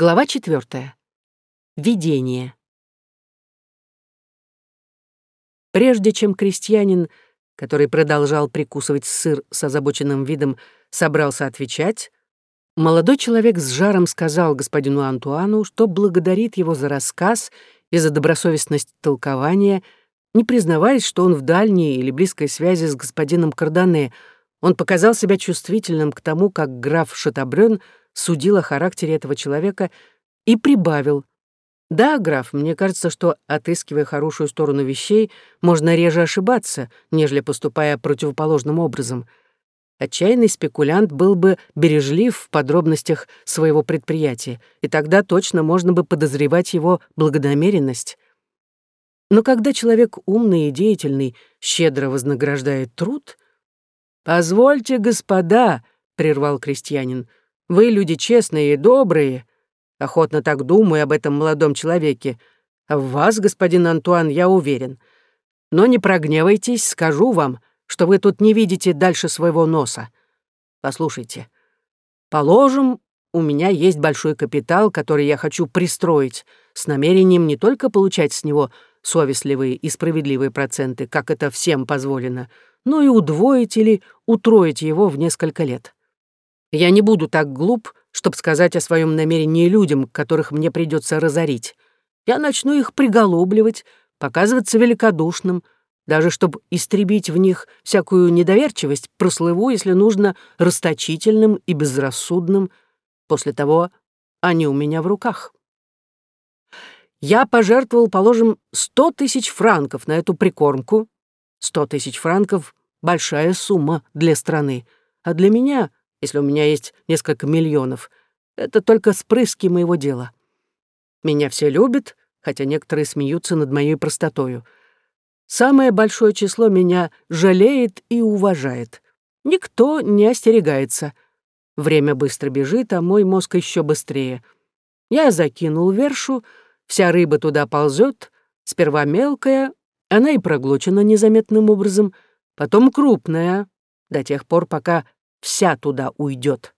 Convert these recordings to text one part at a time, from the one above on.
Глава четвертая. Видение. Прежде чем крестьянин, который продолжал прикусывать сыр с озабоченным видом, собрался отвечать, молодой человек с жаром сказал господину Антуану, что благодарит его за рассказ и за добросовестность толкования, не признаваясь, что он в дальней или близкой связи с господином Кардане, он показал себя чувствительным к тому, как граф Шатабрён судил о характере этого человека и прибавил. «Да, граф, мне кажется, что, отыскивая хорошую сторону вещей, можно реже ошибаться, нежели поступая противоположным образом. Отчаянный спекулянт был бы бережлив в подробностях своего предприятия, и тогда точно можно бы подозревать его благонамеренность. Но когда человек умный и деятельный щедро вознаграждает труд... «Позвольте, господа», — прервал крестьянин, — вы люди честные и добрые. Охотно так думаю об этом молодом человеке. А в вас, господин Антуан, я уверен. Но не прогневайтесь, скажу вам, что вы тут не видите дальше своего носа. Послушайте. Положим, у меня есть большой капитал, который я хочу пристроить, с намерением не только получать с него совестливые и справедливые проценты, как это всем позволено, но и удвоить или утроить его в несколько лет. Я не буду так глуп, чтобы сказать о своем намерении людям, которых мне придется разорить. Я начну их приголубливать, показываться великодушным, даже чтобы истребить в них всякую недоверчивость, прослыву, если нужно, расточительным и безрассудным. После того они у меня в руках. Я пожертвовал, положим, сто тысяч франков на эту прикормку. Сто тысяч франков — большая сумма для страны, а для меня если у меня есть несколько миллионов. Это только спрыски моего дела. Меня все любят, хотя некоторые смеются над моей простотою. Самое большое число меня жалеет и уважает. Никто не остерегается. Время быстро бежит, а мой мозг еще быстрее. Я закинул вершу, вся рыба туда ползет, сперва мелкая, она и проглочена незаметным образом, потом крупная, до тех пор, пока вся туда уйдет.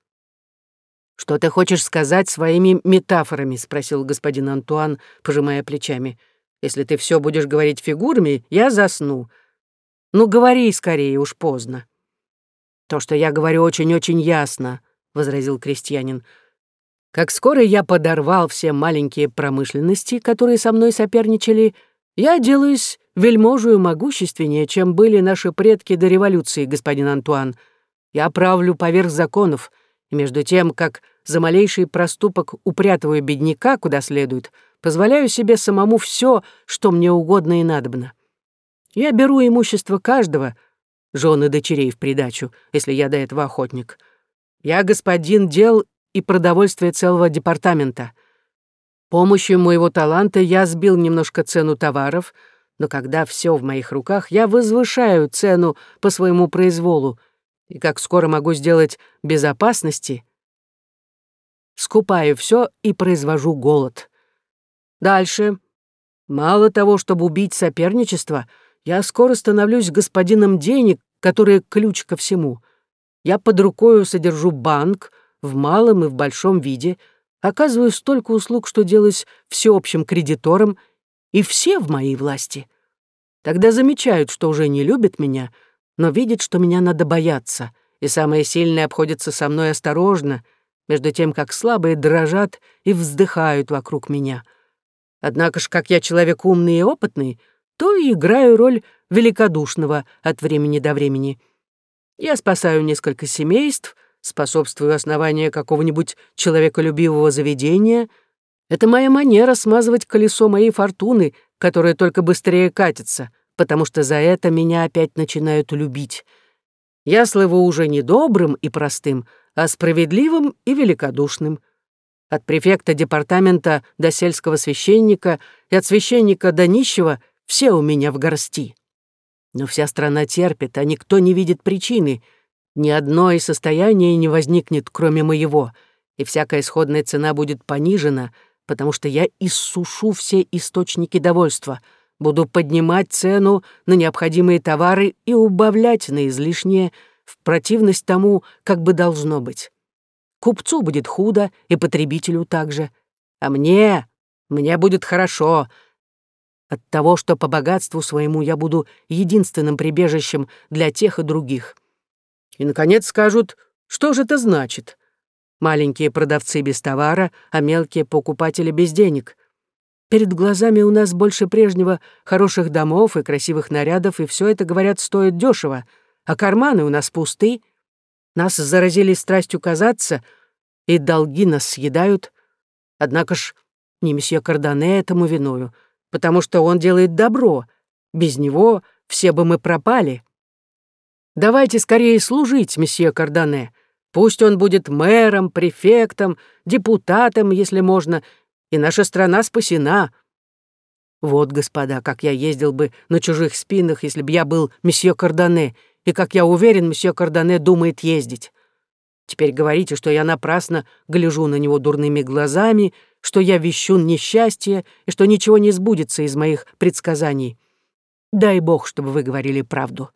«Что ты хочешь сказать своими метафорами?» — спросил господин Антуан, пожимая плечами. «Если ты все будешь говорить фигурами, я засну. Ну, говори скорее, уж поздно». «То, что я говорю, очень-очень ясно», — возразил крестьянин. «Как скоро я подорвал все маленькие промышленности, которые со мной соперничали, я делаюсь вельможую могущественнее, чем были наши предки до революции, господин Антуан», я правлю поверх законов, и между тем, как за малейший проступок упрятываю бедняка куда следует, позволяю себе самому все, что мне угодно и надобно. Я беру имущество каждого, жены дочерей в придачу, если я до этого охотник. Я господин дел и продовольствия целого департамента. Помощью моего таланта я сбил немножко цену товаров, но когда все в моих руках, я возвышаю цену по своему произволу — и как скоро могу сделать безопасности, скупаю все и произвожу голод. Дальше. Мало того, чтобы убить соперничество, я скоро становлюсь господином денег, который ключ ко всему. Я под рукою содержу банк в малом и в большом виде, оказываю столько услуг, что делаюсь всеобщим кредитором, и все в моей власти. Тогда замечают, что уже не любят меня — но видит, что меня надо бояться, и самые сильные обходятся со мной осторожно, между тем, как слабые дрожат и вздыхают вокруг меня. Однако ж, как я человек умный и опытный, то и играю роль великодушного от времени до времени. Я спасаю несколько семейств, способствую основанию какого-нибудь человеколюбивого заведения. Это моя манера смазывать колесо моей фортуны, которая только быстрее катится — потому что за это меня опять начинают любить. Я слыву уже не добрым и простым, а справедливым и великодушным. От префекта департамента до сельского священника и от священника до нищего все у меня в горсти. Но вся страна терпит, а никто не видит причины. Ни одно из состояния не возникнет, кроме моего, и всякая исходная цена будет понижена, потому что я иссушу все источники довольства — Буду поднимать цену на необходимые товары и убавлять на излишнее в противность тому, как бы должно быть. Купцу будет худо, и потребителю также. А мне, мне будет хорошо. От того, что по богатству своему я буду единственным прибежищем для тех и других. И, наконец, скажут, что же это значит? Маленькие продавцы без товара, а мелкие покупатели без денег. Перед глазами у нас больше прежнего хороших домов и красивых нарядов, и все это, говорят, стоит дешево, а карманы у нас пусты. Нас заразили страстью казаться, и долги нас съедают. Однако ж не месье Кардане этому виною, потому что он делает добро. Без него все бы мы пропали. Давайте скорее служить месье Кардане. Пусть он будет мэром, префектом, депутатом, если можно, и наша страна спасена. Вот, господа, как я ездил бы на чужих спинах, если бы я был месье Кардане, и как я уверен, месье Кардане думает ездить. Теперь говорите, что я напрасно гляжу на него дурными глазами, что я вещун несчастье и что ничего не сбудется из моих предсказаний. Дай бог, чтобы вы говорили правду.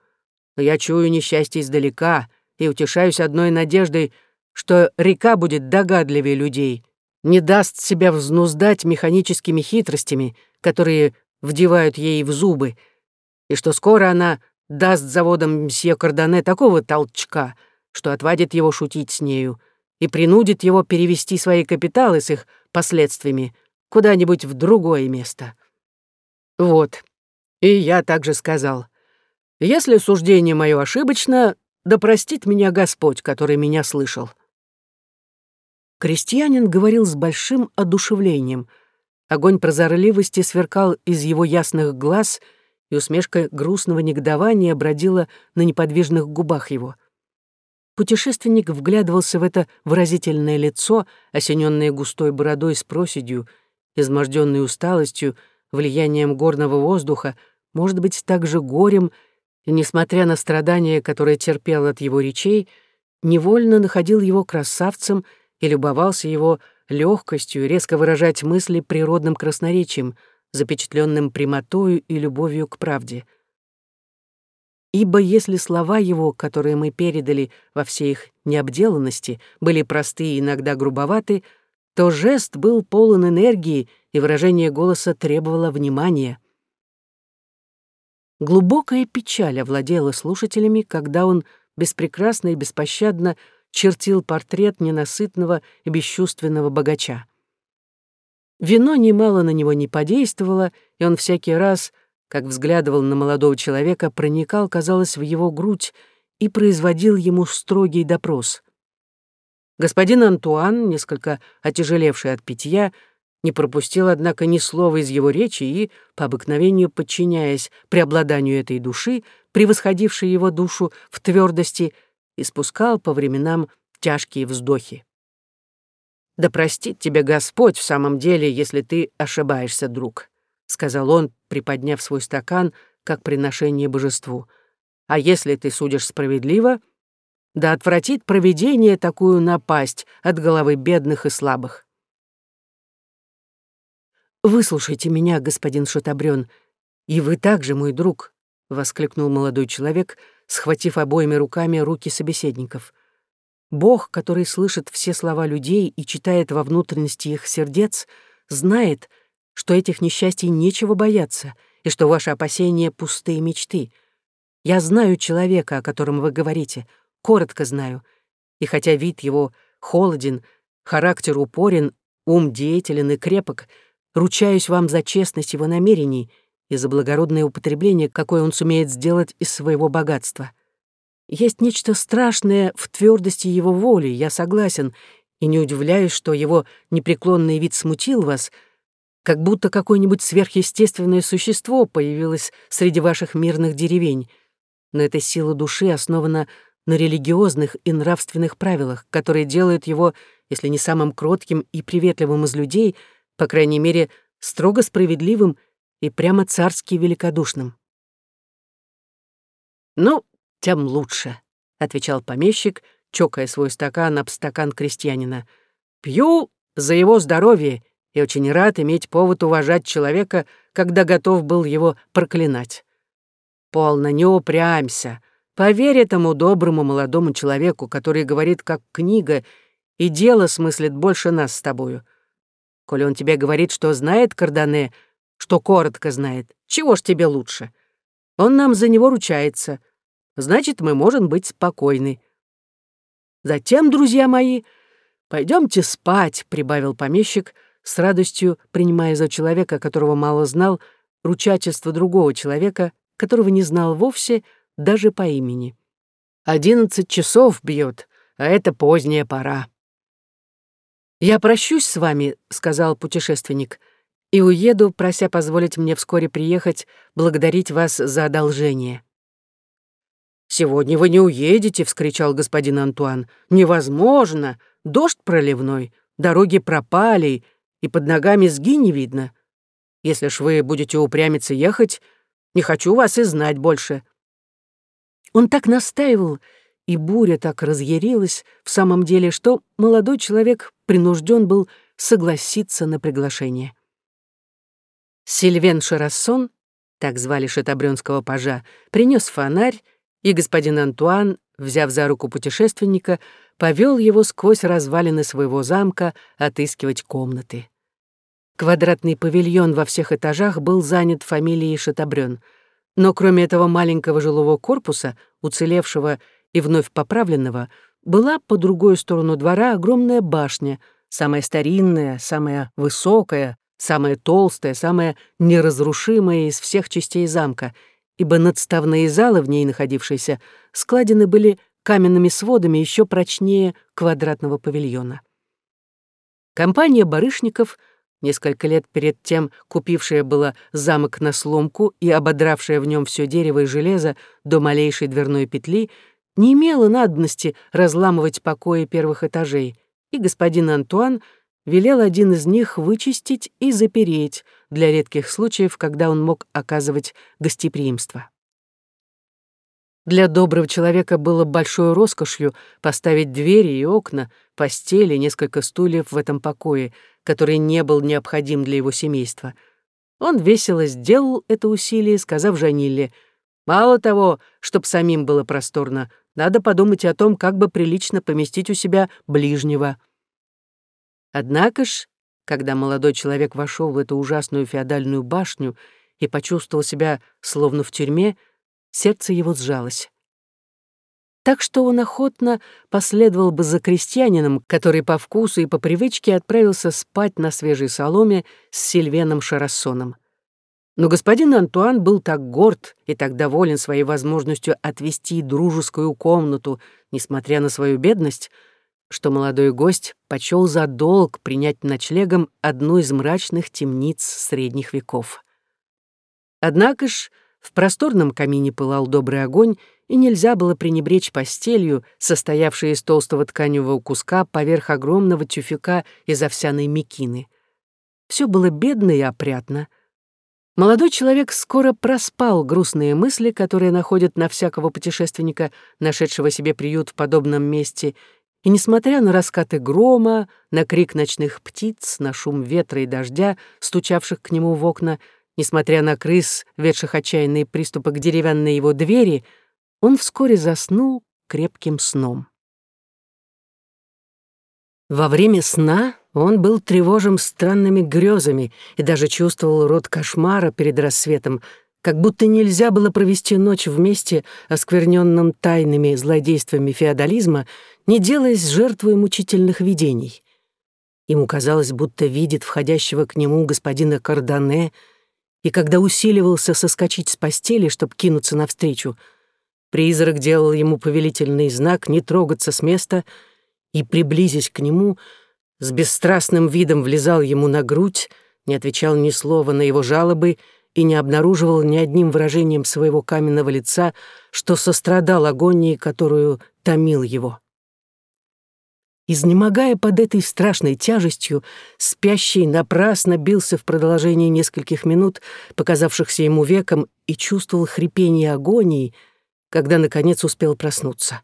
Но я чую несчастье издалека и утешаюсь одной надеждой, что река будет догадливее людей, не даст себя взнуздать механическими хитростями, которые вдевают ей в зубы, и что скоро она даст заводам мсье Кардане такого толчка, что отвадит его шутить с нею и принудит его перевести свои капиталы с их последствиями куда-нибудь в другое место. Вот. И я также сказал, если суждение мое ошибочно, да простит меня Господь, который меня слышал. Крестьянин говорил с большим одушевлением. Огонь прозорливости сверкал из его ясных глаз, и усмешка грустного негодования бродила на неподвижных губах его. Путешественник вглядывался в это выразительное лицо, осененное густой бородой с проседью, изможденной усталостью, влиянием горного воздуха, может быть, также горем и, несмотря на страдания, которые терпел от его речей, невольно находил его красавцем и любовался его легкостью резко выражать мысли природным красноречием, запечатленным прямотою и любовью к правде. Ибо если слова его, которые мы передали во всей их необделанности, были просты и иногда грубоваты, то жест был полон энергии, и выражение голоса требовало внимания. Глубокая печаль овладела слушателями, когда он беспрекрасно и беспощадно чертил портрет ненасытного и бесчувственного богача. Вино немало на него не подействовало, и он всякий раз, как взглядывал на молодого человека, проникал, казалось, в его грудь и производил ему строгий допрос. Господин Антуан, несколько отяжелевший от питья, не пропустил, однако, ни слова из его речи и, по обыкновению подчиняясь преобладанию этой души, превосходившей его душу в твердости, испускал по временам тяжкие вздохи. «Да простит тебе Господь в самом деле, если ты ошибаешься, друг», — сказал он, приподняв свой стакан, как приношение божеству. «А если ты судишь справедливо, да отвратит провидение такую напасть от головы бедных и слабых». «Выслушайте меня, господин Шатабрён, и вы также, мой друг», — воскликнул молодой человек, схватив обоими руками руки собеседников. «Бог, который слышит все слова людей и читает во внутренности их сердец, знает, что этих несчастий нечего бояться и что ваши опасения — пустые мечты. Я знаю человека, о котором вы говорите, коротко знаю, и хотя вид его холоден, характер упорен, ум деятелен и крепок — Ручаюсь вам за честность его намерений и за благородное употребление, какое он сумеет сделать из своего богатства. Есть нечто страшное в твердости его воли, я согласен, и не удивляюсь, что его непреклонный вид смутил вас, как будто какое-нибудь сверхъестественное существо появилось среди ваших мирных деревень. Но эта сила души основана на религиозных и нравственных правилах, которые делают его, если не самым кротким и приветливым из людей — по крайней мере, строго справедливым и прямо царски великодушным. «Ну, тем лучше», — отвечал помещик, чокая свой стакан об стакан крестьянина. «Пью за его здоровье и очень рад иметь повод уважать человека, когда готов был его проклинать. Полно, не упрямься. Поверь этому доброму молодому человеку, который говорит как книга и дело смыслит больше нас с тобою. Коли он тебе говорит, что знает Кардане, что коротко знает, чего ж тебе лучше? Он нам за него ручается. Значит, мы можем быть спокойны. Затем, друзья мои, пойдемте спать, прибавил помещик, с радостью принимая за человека, которого мало знал, ручательство другого человека, которого не знал вовсе, даже по имени. Одиннадцать часов бьет, а это поздняя пора. «Я прощусь с вами», — сказал путешественник, «и уеду, прося позволить мне вскоре приехать благодарить вас за одолжение». «Сегодня вы не уедете», — вскричал господин Антуан. «Невозможно! Дождь проливной, дороги пропали, и под ногами сги не видно. Если ж вы будете упрямиться ехать, не хочу вас и знать больше». Он так настаивал, и буря так разъярилась в самом деле, что молодой человек принужден был согласиться на приглашение. Сильвен Шарассон, так звали шатабрёнского пажа, принес фонарь, и господин Антуан, взяв за руку путешественника, повел его сквозь развалины своего замка отыскивать комнаты. Квадратный павильон во всех этажах был занят фамилией Шатабрён, но кроме этого маленького жилого корпуса, уцелевшего и вновь поправленного, была по другую сторону двора огромная башня, самая старинная, самая высокая, самая толстая, самая неразрушимая из всех частей замка, ибо надставные залы, в ней находившиеся, складены были каменными сводами еще прочнее квадратного павильона. Компания барышников — несколько лет перед тем купившая была замок на сломку и ободравшая в нем все дерево и железо до малейшей дверной петли, не имела надобности разламывать покои первых этажей, и господин Антуан велел один из них вычистить и запереть для редких случаев, когда он мог оказывать гостеприимство. Для доброго человека было большой роскошью поставить двери и окна, постели, несколько стульев в этом покое, который не был необходим для его семейства. Он весело сделал это усилие, сказав Жанилле, «Мало того, чтоб самим было просторно, надо подумать о том, как бы прилично поместить у себя ближнего». Однако ж, когда молодой человек вошел в эту ужасную феодальную башню и почувствовал себя словно в тюрьме, сердце его сжалось. Так что он охотно последовал бы за крестьянином, который по вкусу и по привычке отправился спать на свежей соломе с Сильвеном Шарассоном. Но господин Антуан был так горд и так доволен своей возможностью отвести дружескую комнату, несмотря на свою бедность, что молодой гость почел за долг принять ночлегом одну из мрачных темниц средних веков. Однако ж в просторном камине пылал добрый огонь, и нельзя было пренебречь постелью, состоявшей из толстого тканевого куска поверх огромного тюфяка из овсяной мекины. Все было бедно и опрятно. Молодой человек скоро проспал грустные мысли, которые находят на всякого путешественника, нашедшего себе приют в подобном месте, и, несмотря на раскаты грома, на крик ночных птиц, на шум ветра и дождя, стучавших к нему в окна, Несмотря на крыс, ведших отчаянные приступы к деревянной его двери, он вскоре заснул крепким сном. Во время сна он был тревожим странными грезами и даже чувствовал род кошмара перед рассветом, как будто нельзя было провести ночь вместе, оскверненным тайными злодействами феодализма, не делаясь жертвой мучительных видений. Ему казалось, будто видит входящего к нему господина Кардане — и когда усиливался соскочить с постели, чтобы кинуться навстречу, призрак делал ему повелительный знак не трогаться с места и, приблизясь к нему, с бесстрастным видом влезал ему на грудь, не отвечал ни слова на его жалобы и не обнаруживал ни одним выражением своего каменного лица, что сострадал агонии, которую томил его. Изнемогая под этой страшной тяжестью, спящий напрасно бился в продолжении нескольких минут, показавшихся ему веком, и чувствовал хрипение агонии, когда, наконец, успел проснуться.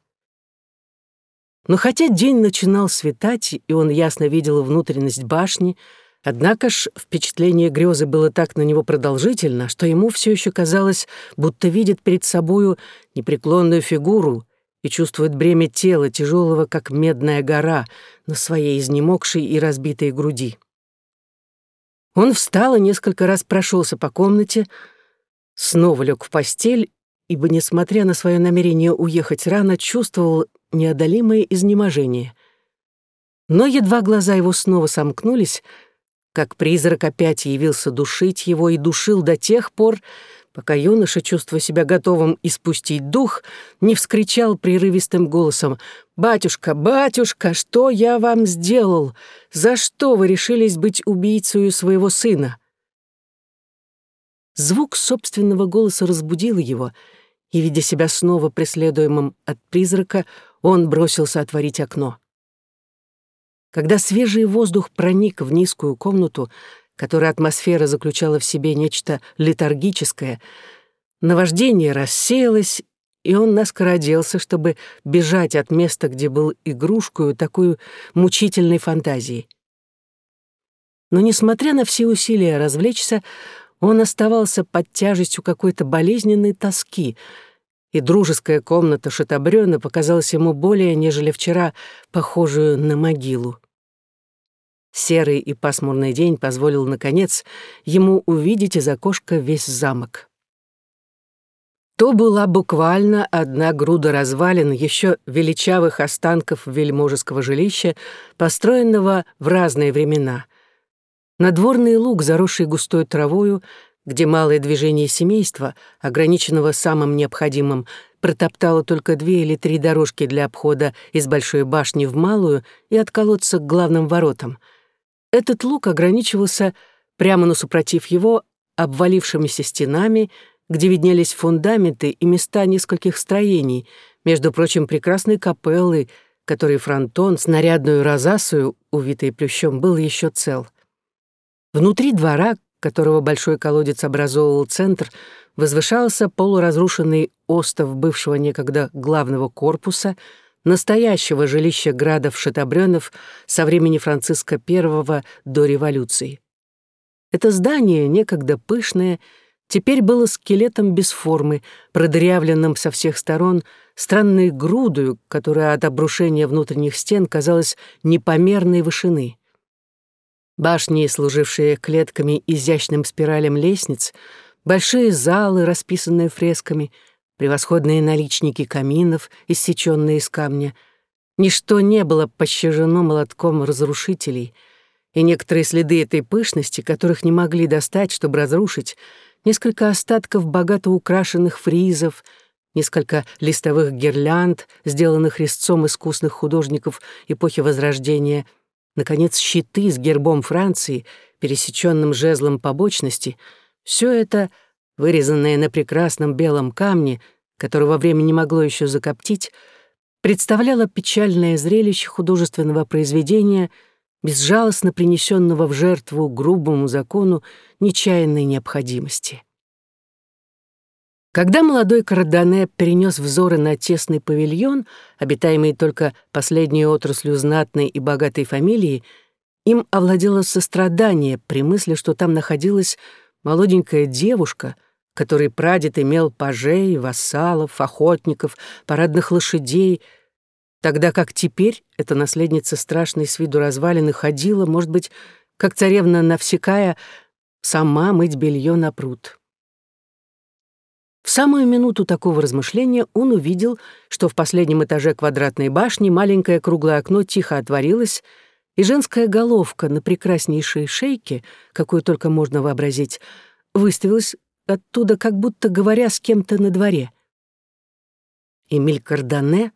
Но хотя день начинал светать, и он ясно видел внутренность башни, однако ж впечатление грезы было так на него продолжительно, что ему все еще казалось, будто видит перед собою непреклонную фигуру, и чувствует бремя тела, тяжелого, как медная гора, на своей изнемогшей и разбитой груди. Он встал и несколько раз прошелся по комнате, снова лег в постель, ибо, несмотря на свое намерение уехать рано, чувствовал неодолимое изнеможение. Но едва глаза его снова сомкнулись, как призрак опять явился душить его и душил до тех пор, пока юноша, чувствуя себя готовым испустить дух, не вскричал прерывистым голосом «Батюшка, батюшка, что я вам сделал? За что вы решились быть убийцей своего сына?» Звук собственного голоса разбудил его, и, видя себя снова преследуемым от призрака, он бросился отворить окно. Когда свежий воздух проник в низкую комнату, которая атмосфера заключала в себе нечто летаргическое, наваждение рассеялось, и он наскоро оделся, чтобы бежать от места, где был игрушкою такой мучительной фантазии. Но, несмотря на все усилия развлечься, он оставался под тяжестью какой-то болезненной тоски, и дружеская комната Шатабрёна показалась ему более, нежели вчера, похожую на могилу. Серый и пасмурный день позволил, наконец, ему увидеть из окошка весь замок. То была буквально одна груда развалин еще величавых останков вельможеского жилища, построенного в разные времена. Надворный луг, заросший густой травою, где малое движение семейства, ограниченного самым необходимым, протоптало только две или три дорожки для обхода из большой башни в малую и от колодца к главным воротам — этот луг ограничивался прямо насупротив его обвалившимися стенами, где виднелись фундаменты и места нескольких строений, между прочим, прекрасной капеллы, которой фронтон с нарядную розасою, увитой плющом, был еще цел. Внутри двора, которого большой колодец образовывал центр, возвышался полуразрушенный остов бывшего некогда главного корпуса — настоящего жилища градов Шатабрёнов со времени Франциска I до революции. Это здание, некогда пышное, теперь было скелетом без формы, продырявленным со всех сторон, странной грудою, которая от обрушения внутренних стен казалась непомерной вышины. Башни, служившие клетками изящным спиралем лестниц, большие залы, расписанные фресками — превосходные наличники каминов, иссеченные из камня. Ничто не было пощажено молотком разрушителей, и некоторые следы этой пышности, которых не могли достать, чтобы разрушить, несколько остатков богато украшенных фризов, несколько листовых гирлянд, сделанных резцом искусных художников эпохи Возрождения, наконец, щиты с гербом Франции, пересеченным жезлом побочности — все это — вырезанное на прекрасном белом камне, которого время не могло еще закоптить, представляло печальное зрелище художественного произведения, безжалостно принесенного в жертву грубому закону нечаянной необходимости. Когда молодой Кардане перенес взоры на тесный павильон, обитаемый только последней отраслью знатной и богатой фамилии, им овладело сострадание при мысли, что там находилась молоденькая девушка — который прадед имел пажей, вассалов, охотников, парадных лошадей, тогда как теперь эта наследница страшной с виду развалины ходила, может быть, как царевна Навсекая, сама мыть белье на пруд. Самую минуту такого размышления он увидел, что в последнем этаже квадратной башни маленькое круглое окно тихо отворилось, и женская головка на прекраснейшей шейке, какую только можно вообразить, выставилась оттуда, как будто говоря с кем-то на дворе. Эмиль Кардане,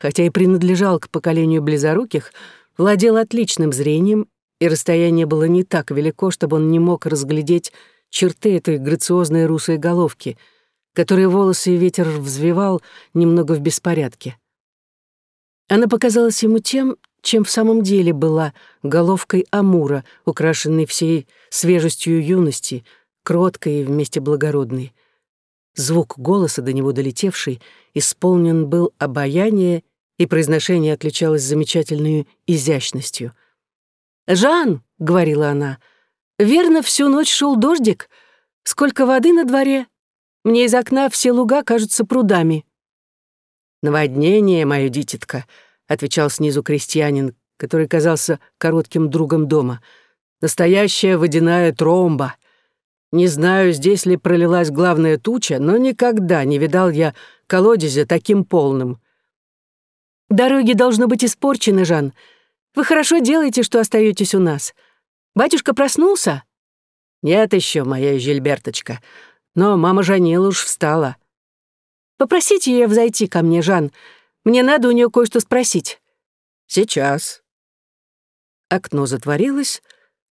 хотя и принадлежал к поколению близоруких, владел отличным зрением, и расстояние было не так велико, чтобы он не мог разглядеть черты этой грациозной русой головки, которой волосы и ветер взвивал немного в беспорядке. Она показалась ему тем, чем в самом деле была головкой Амура, украшенной всей свежестью юности — кроткой и вместе благородной. Звук голоса, до него долетевший, исполнен был обаяние, и произношение отличалось замечательной изящностью. «Жан!» — говорила она. «Верно, всю ночь шел дождик. Сколько воды на дворе! Мне из окна все луга кажутся прудами». «Наводнение, мое дитятка», — отвечал снизу крестьянин, который казался коротким другом дома — Настоящая водяная тромба. Не знаю, здесь ли пролилась главная туча, но никогда не видал я колодезя таким полным. Дороги должны быть испорчены, Жан. Вы хорошо делаете, что остаетесь у нас. Батюшка проснулся? Нет еще, моя Жильберточка. Но мама Жанила уж встала. Попросите ее взойти ко мне, Жан. Мне надо у нее кое-что спросить. Сейчас. Окно затворилось,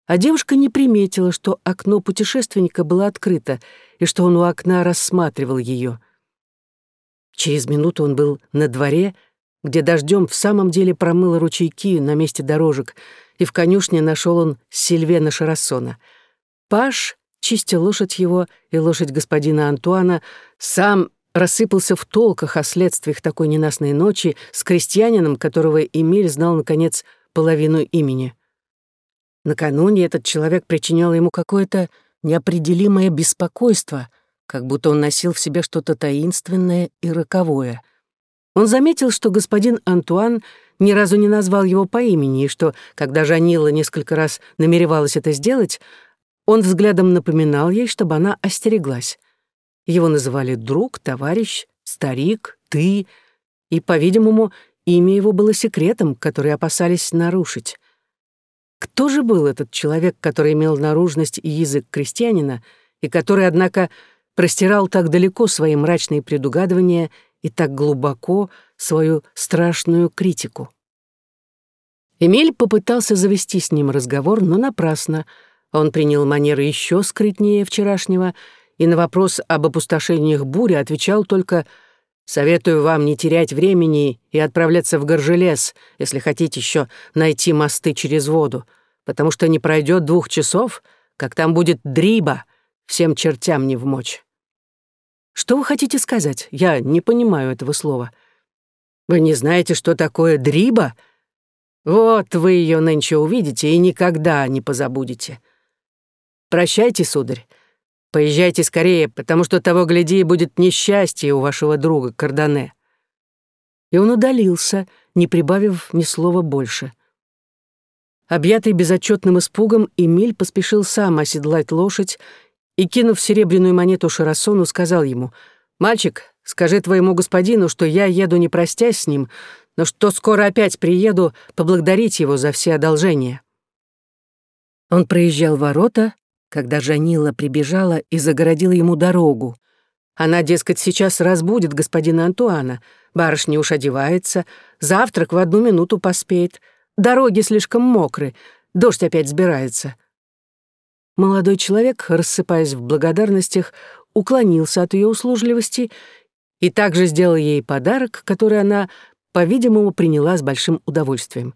а девушка не приметила, что окно путешественника было открыто и что он у окна рассматривал ее. Через минуту он был на дворе, где дождем в самом деле промыло ручейки на месте дорожек, и в конюшне нашел он Сильвена Шарассона. Паш, чистя лошадь его и лошадь господина Антуана, сам рассыпался в толках о следствиях такой ненастной ночи с крестьянином, которого Эмиль знал, наконец, половину имени. Накануне этот человек причинял ему какое-то неопределимое беспокойство, как будто он носил в себе что-то таинственное и роковое. Он заметил, что господин Антуан ни разу не назвал его по имени, и что, когда Жанила несколько раз намеревалась это сделать, он взглядом напоминал ей, чтобы она остереглась. Его называли друг, товарищ, старик, ты, и, по-видимому, имя его было секретом, который опасались нарушить. Кто же был этот человек, который имел наружность и язык крестьянина, и который, однако, простирал так далеко свои мрачные предугадывания и так глубоко свою страшную критику? Эмиль попытался завести с ним разговор, но напрасно. Он принял манеры еще скрытнее вчерашнего и на вопрос об опустошениях бури отвечал только Советую вам не терять времени и отправляться в Горжелес, если хотите еще найти мосты через воду, потому что не пройдет двух часов, как там будет дриба, всем чертям не вмочь. Что вы хотите сказать? Я не понимаю этого слова. Вы не знаете, что такое дриба? Вот вы ее нынче увидите и никогда не позабудете. Прощайте, сударь. Поезжайте скорее, потому что того гляди будет несчастье у вашего друга Кардане». И он удалился, не прибавив ни слова больше. Объятый безотчетным испугом, Эмиль поспешил сам оседлать лошадь и, кинув серебряную монету Шарасону, сказал ему, «Мальчик, скажи твоему господину, что я еду не простясь с ним, но что скоро опять приеду поблагодарить его за все одолжения». Он проезжал ворота, когда Жанила прибежала и загородила ему дорогу. Она, дескать, сейчас разбудит господина Антуана. Барышня уж одевается, завтрак в одну минуту поспеет. Дороги слишком мокры, дождь опять сбирается. Молодой человек, рассыпаясь в благодарностях, уклонился от ее услужливости и также сделал ей подарок, который она, по-видимому, приняла с большим удовольствием.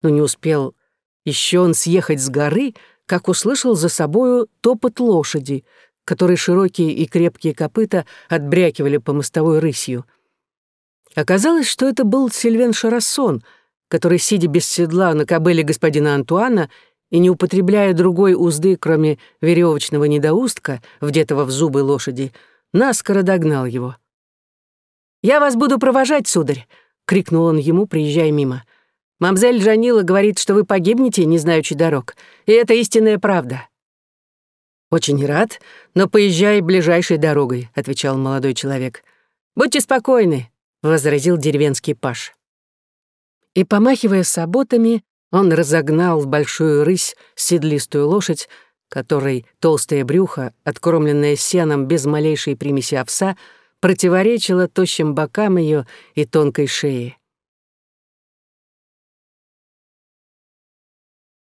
Но не успел еще он съехать с горы — как услышал за собою топот лошади, которой широкие и крепкие копыта отбрякивали по мостовой рысью. Оказалось, что это был Сильвен Шарассон, который, сидя без седла на кобыле господина Антуана и не употребляя другой узды, кроме веревочного недоустка, вдетого в зубы лошади, наскоро догнал его. «Я вас буду провожать, сударь!» — крикнул он ему, приезжая мимо. — Мамзель Жанила говорит, что вы погибнете, не знаючи дорог, и это истинная правда». «Очень рад, но поезжай ближайшей дорогой», — отвечал молодой человек. «Будьте спокойны», — возразил деревенский паш. И, помахивая саботами, он разогнал в большую рысь седлистую лошадь, которой толстое брюхо, откормленное сеном без малейшей примеси овса, противоречило тощим бокам ее и тонкой шее.